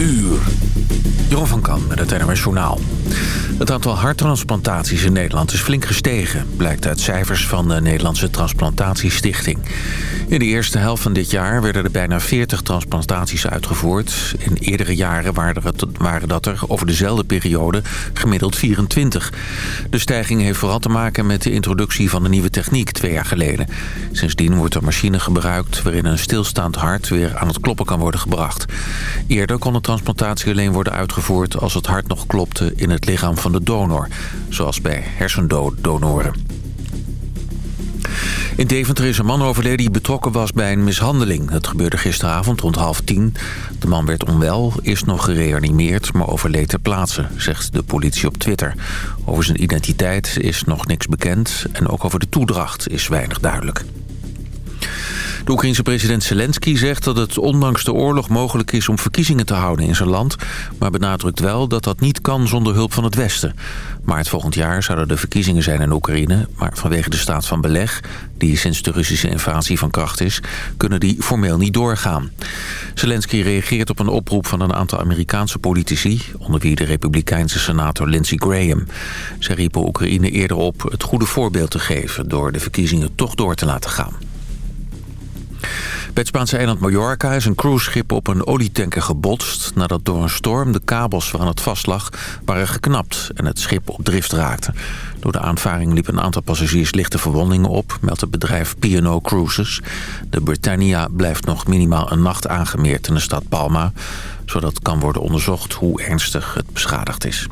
uur. Jeroen van Kan met het NRS Journaal. Het aantal harttransplantaties in Nederland is flink gestegen... blijkt uit cijfers van de Nederlandse Transplantatiestichting. In de eerste helft van dit jaar werden er bijna 40 transplantaties uitgevoerd. In eerdere jaren waren dat er over dezelfde periode gemiddeld 24. De stijging heeft vooral te maken met de introductie van de nieuwe techniek twee jaar geleden. Sindsdien wordt er machine gebruikt waarin een stilstaand hart weer aan het kloppen kan worden gebracht. Eerder kon de transplantatie alleen worden uitgevoerd als het hart nog klopte in het lichaam van de donor. Zoals bij hersendonoren. In Deventer is een man overleden die betrokken was bij een mishandeling. Het gebeurde gisteravond rond half tien. De man werd onwel, is nog gereanimeerd, maar overleed ter plaatse, zegt de politie op Twitter. Over zijn identiteit is nog niks bekend en ook over de toedracht is weinig duidelijk. De Oekraïense president Zelensky zegt dat het ondanks de oorlog mogelijk is om verkiezingen te houden in zijn land, maar benadrukt wel dat dat niet kan zonder hulp van het Westen. Maart volgend jaar zouden de verkiezingen zijn in Oekraïne, maar vanwege de staat van beleg, die sinds de Russische invasie van kracht is, kunnen die formeel niet doorgaan. Zelensky reageert op een oproep van een aantal Amerikaanse politici, onder wie de republikeinse senator Lindsey Graham. Zij riepen Oekraïne eerder op het goede voorbeeld te geven door de verkiezingen toch door te laten gaan. Bij het Spaanse eiland Mallorca is een cruiseschip op een olietanker gebotst... nadat door een storm de kabels waaraan het vast lag waren geknapt... en het schip op drift raakte. Door de aanvaring liepen een aantal passagiers lichte verwondingen op... meldt het bedrijf P&O Cruises. De Britannia blijft nog minimaal een nacht aangemeerd in de stad Palma... zodat kan worden onderzocht hoe ernstig het beschadigd is.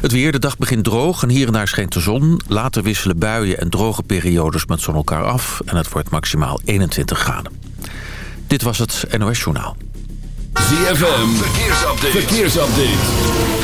Het weer, de dag begint droog en hier en daar schijnt de zon. Later wisselen buien en droge periodes met zon elkaar af... en het wordt maximaal 21 graden. Dit was het NOS Journaal. ZFM, verkeersupdate. verkeersupdate.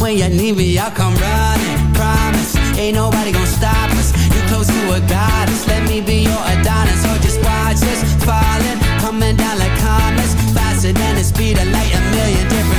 When you need me, I'll come running. Promise, ain't nobody gonna stop us. You close to a goddess, let me be your Adonis. So just watch us falling, coming down like comets, faster than the speed of light, a million different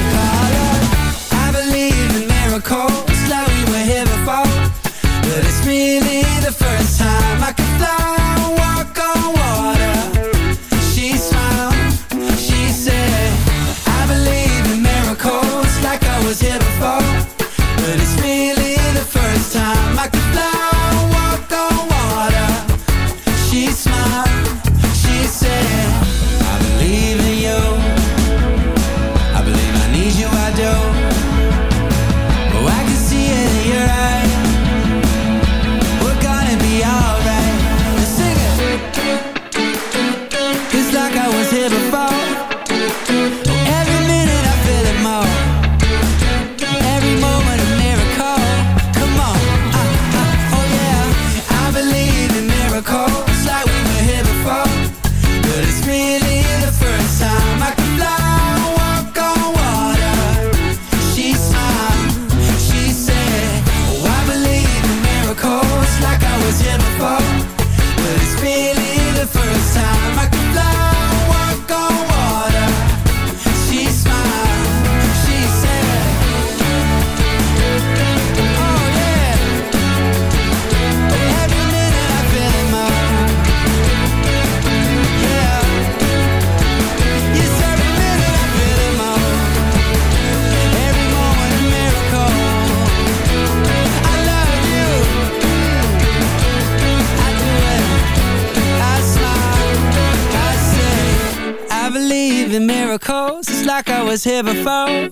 here before,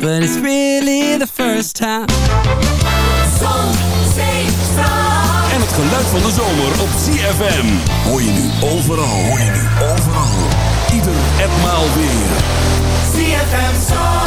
but it's really the first time. En het geluid van de zomer op CFM. Hoor je nu overal. Hoor je nu overal. Ieder etmaal weer. CFM Zandvoort.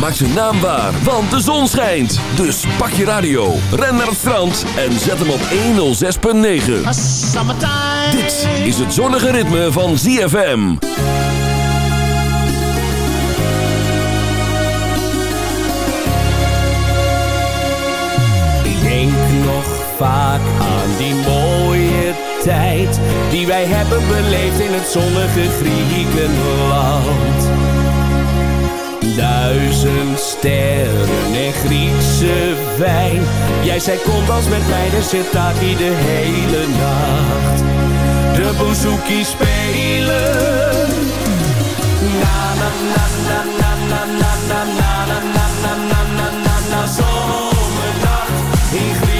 Maak zijn naam waar, want de zon schijnt. Dus pak je radio, ren naar het strand en zet hem op 106.9. Dit is het zonnige ritme van ZFM. Ik denk nog vaak aan die mooie tijd... die wij hebben beleefd in het zonnige Griekenland... Duizend sterren en Griekse wijn. Jij zei kom als met mij, de Sirtaki de hele nacht. De bouzouki spelen. Na na na na na na na na na na na na na na in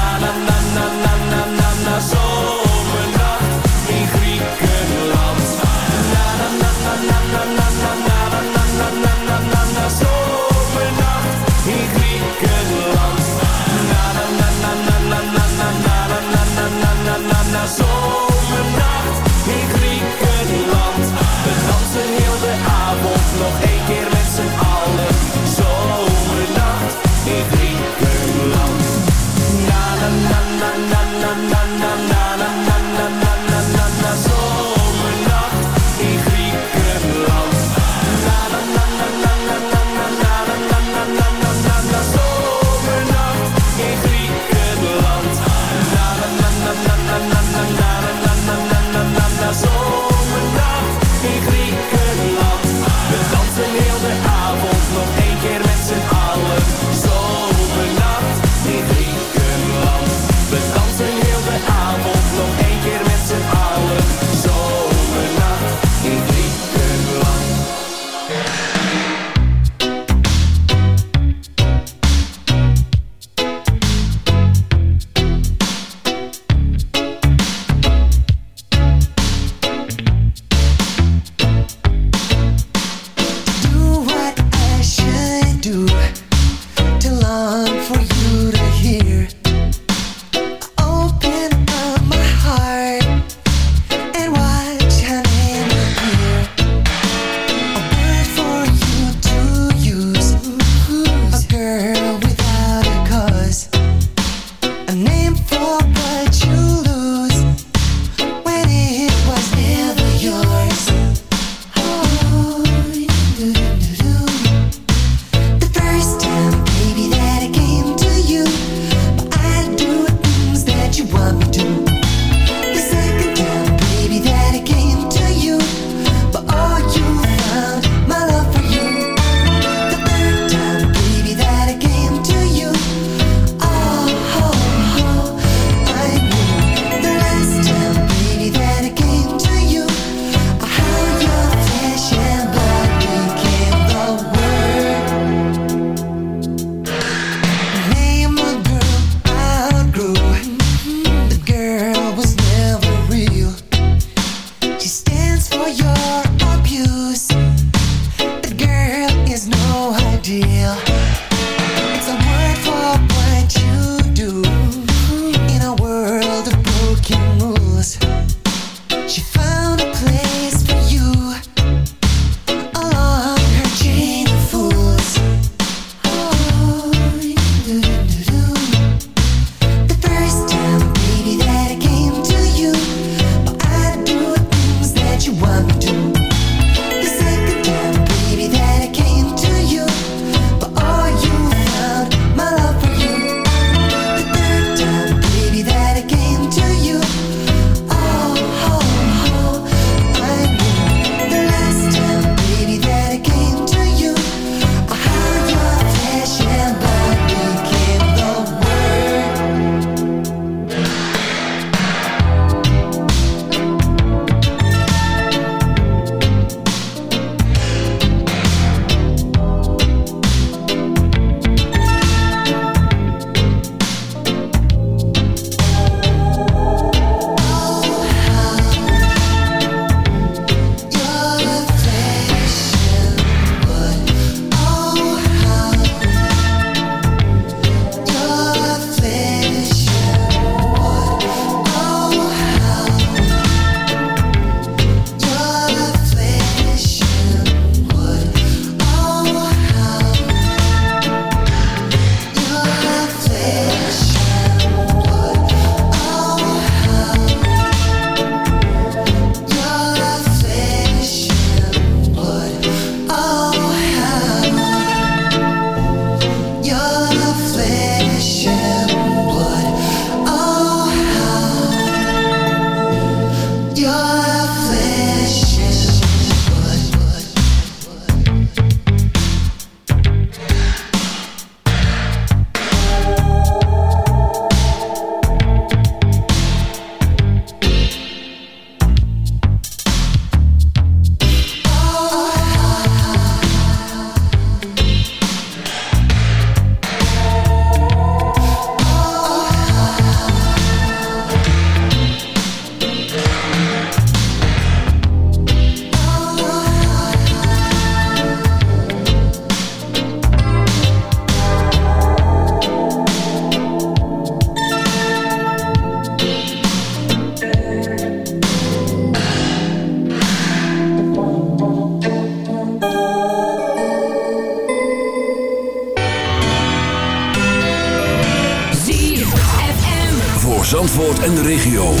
En de regio.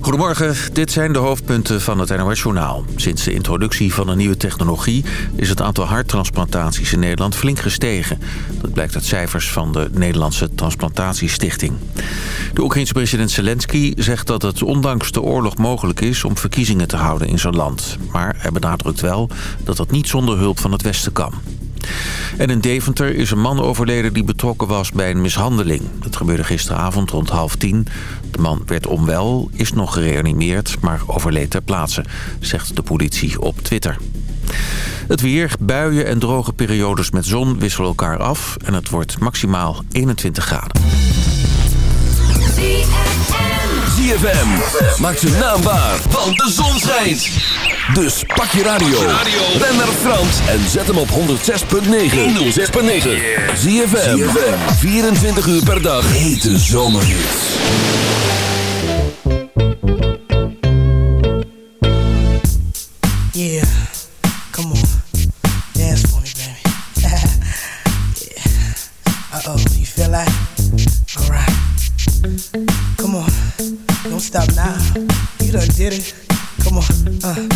Goedemorgen, dit zijn de hoofdpunten van het NOS Journaal. Sinds de introductie van een nieuwe technologie is het aantal harttransplantaties in Nederland flink gestegen. Dat blijkt uit cijfers van de Nederlandse Transplantatiestichting. De Oekraïense president Zelensky zegt dat het ondanks de oorlog mogelijk is om verkiezingen te houden in zijn land. Maar hij benadrukt wel dat dat niet zonder hulp van het Westen kan. En in Deventer is een man overleden die betrokken was bij een mishandeling. Dat gebeurde gisteravond rond half tien. De man werd onwel, is nog gereanimeerd, maar overleed ter plaatse, zegt de politie op Twitter. Het weer, buien en droge periodes met zon wisselen elkaar af... en het wordt maximaal 21 graden. ZFM maakt zijn naam waar, want de zon schijnt. Dus pak je radio, ren naar Frans en zet hem op 106.9. 106.9. ZFM, 24 uur per dag. Hete zomerhits. Yeah, come on. Dance for me, baby. yeah. Uh oh, you feel like? Alright. Come on. Don't stop now. You done did it. Come on. Uh,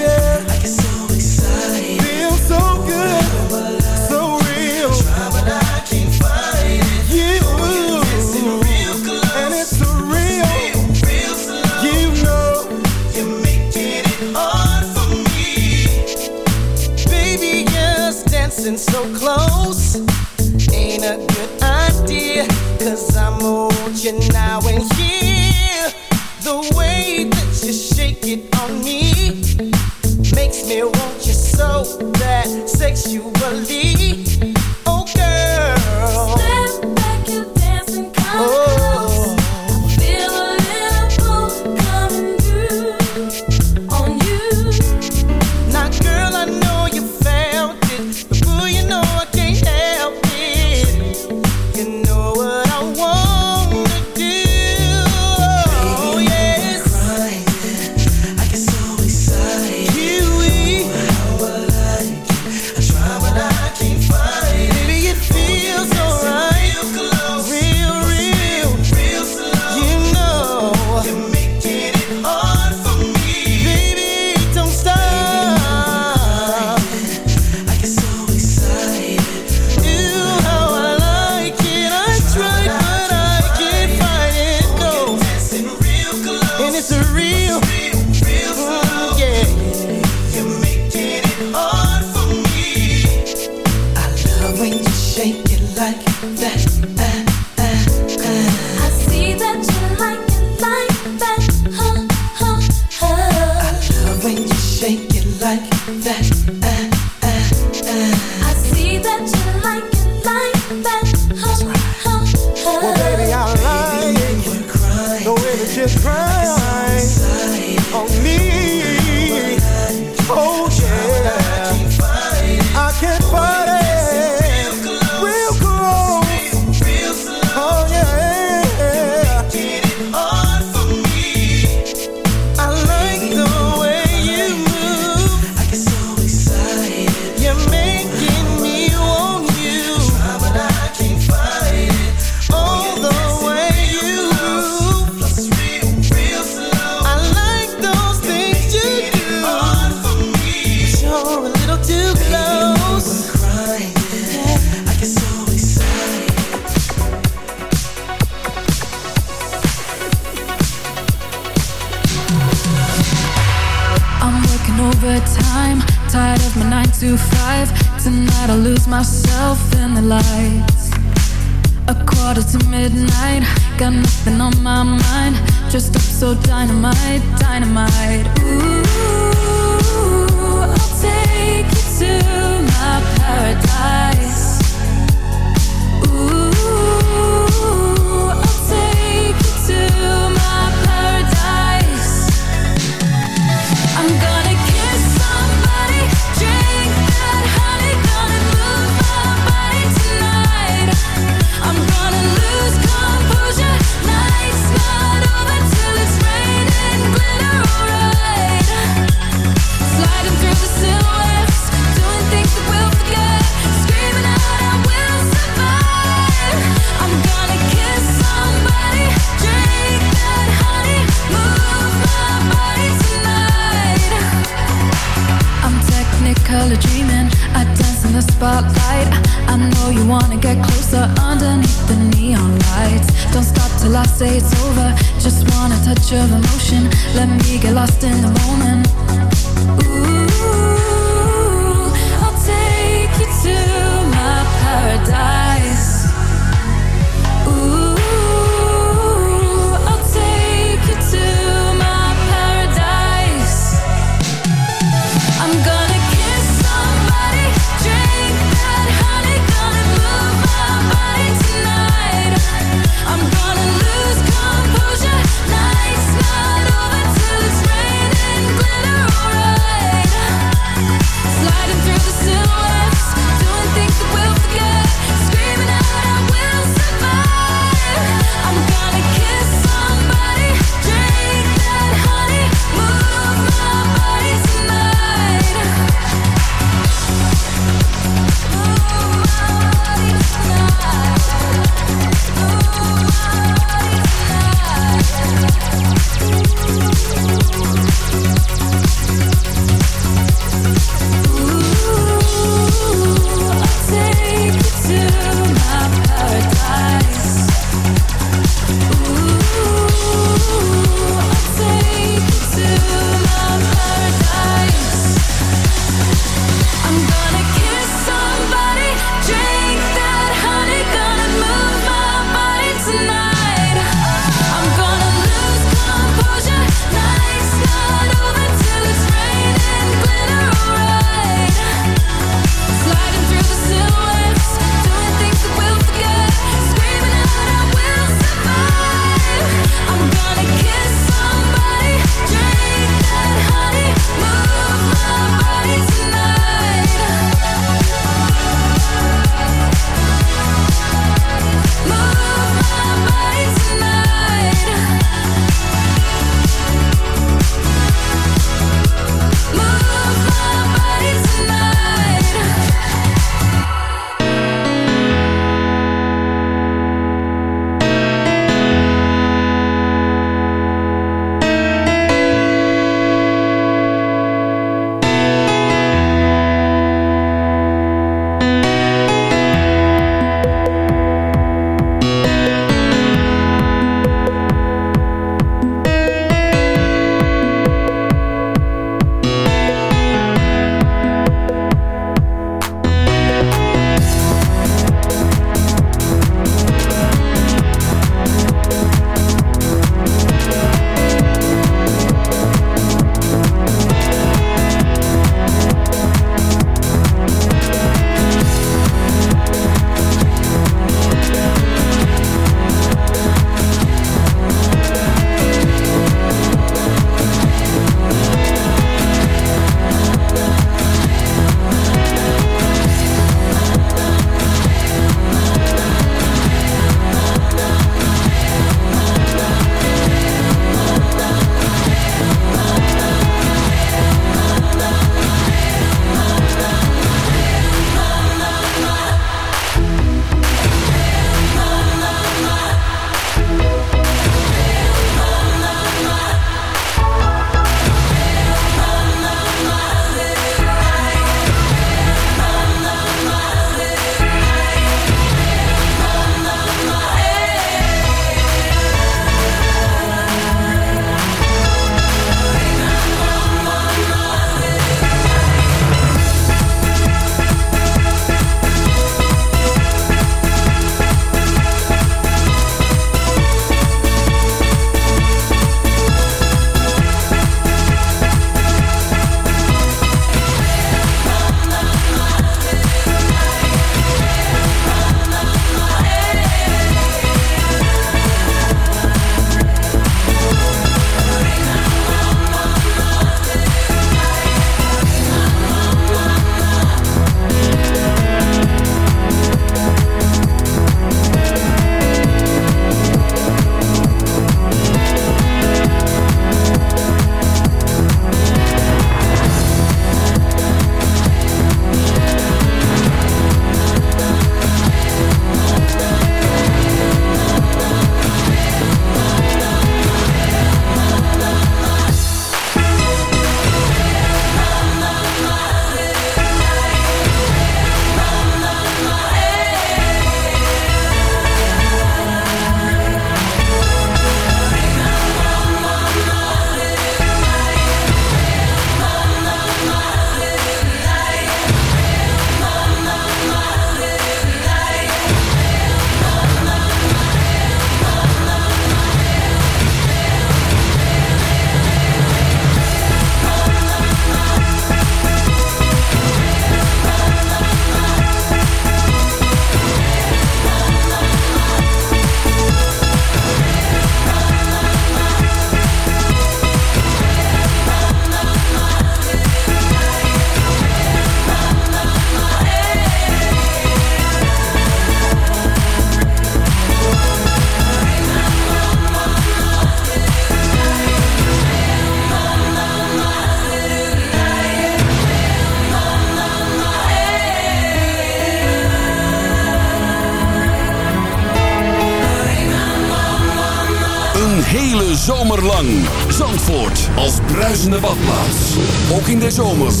in de zomer.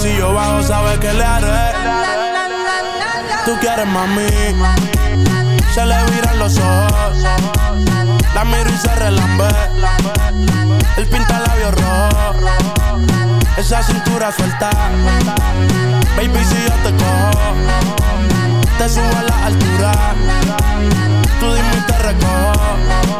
Si yo bajo, sabes que le haré. Tú quieres mami, se le viran los ojos. La miro y se relambe. El pinta labios rojo. Esa cintura suelta. Baby, si yo te cojo, te subo a la altura. Tú dime y te recojo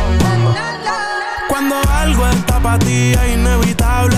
Cuando algo está para ti es inevitable,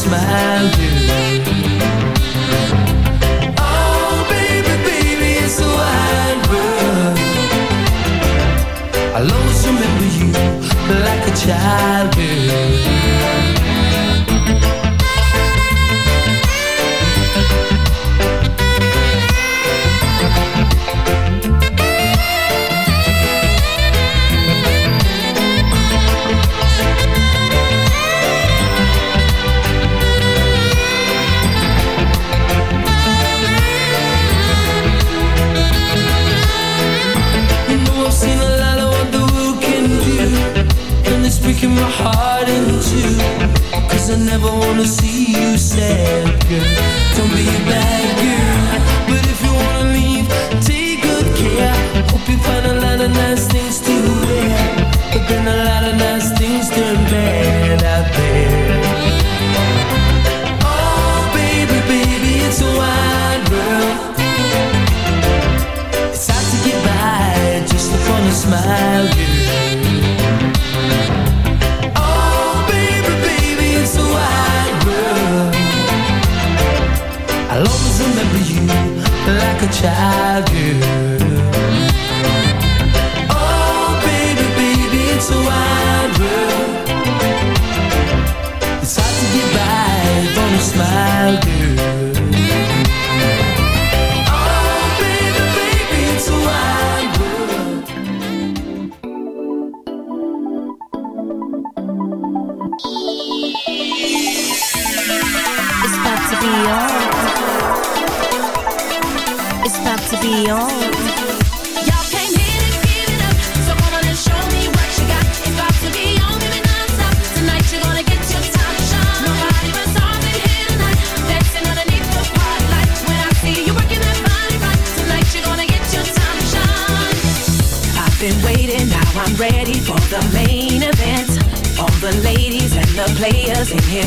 Smile. Oh, baby, baby, it's a world. I'll always remember you like a child, girl. Never wanna see you sad, girl. Don't be a bad girl But if you wanna leave, take good care. Hope you find a lot always remember you like a child, do. Oh, baby, baby, it's a wild world. It's hard to get by on a smile, girl.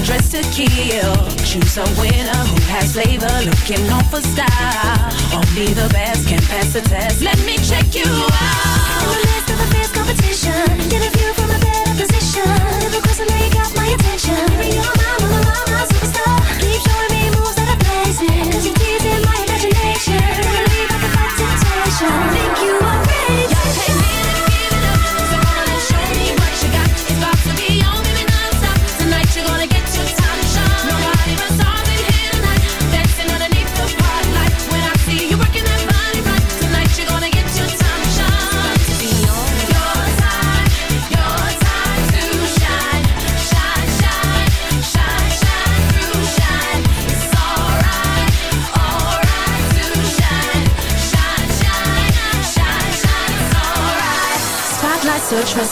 dressed to kill. Choose a winner who has flavor, looking on for style. Only the best can pass the test. Let me check you out. In the midst of a fierce competition, get a view from a better position. Never question, that you got my attention. Maybe you're my, my, my, my superstar. Keep showing.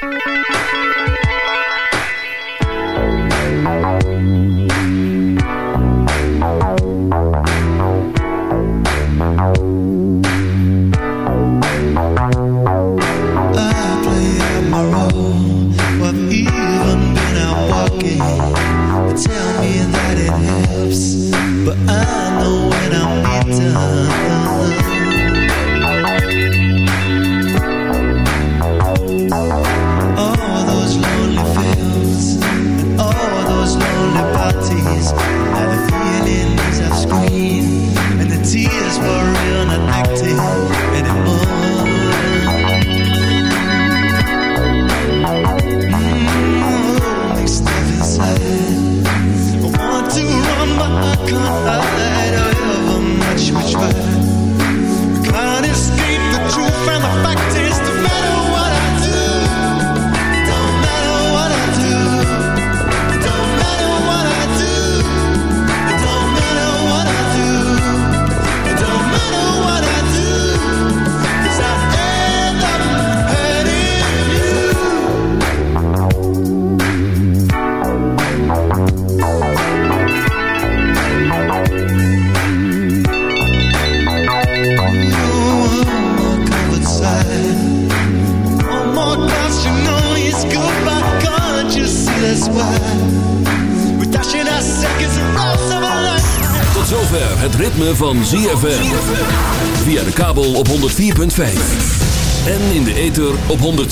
Bye.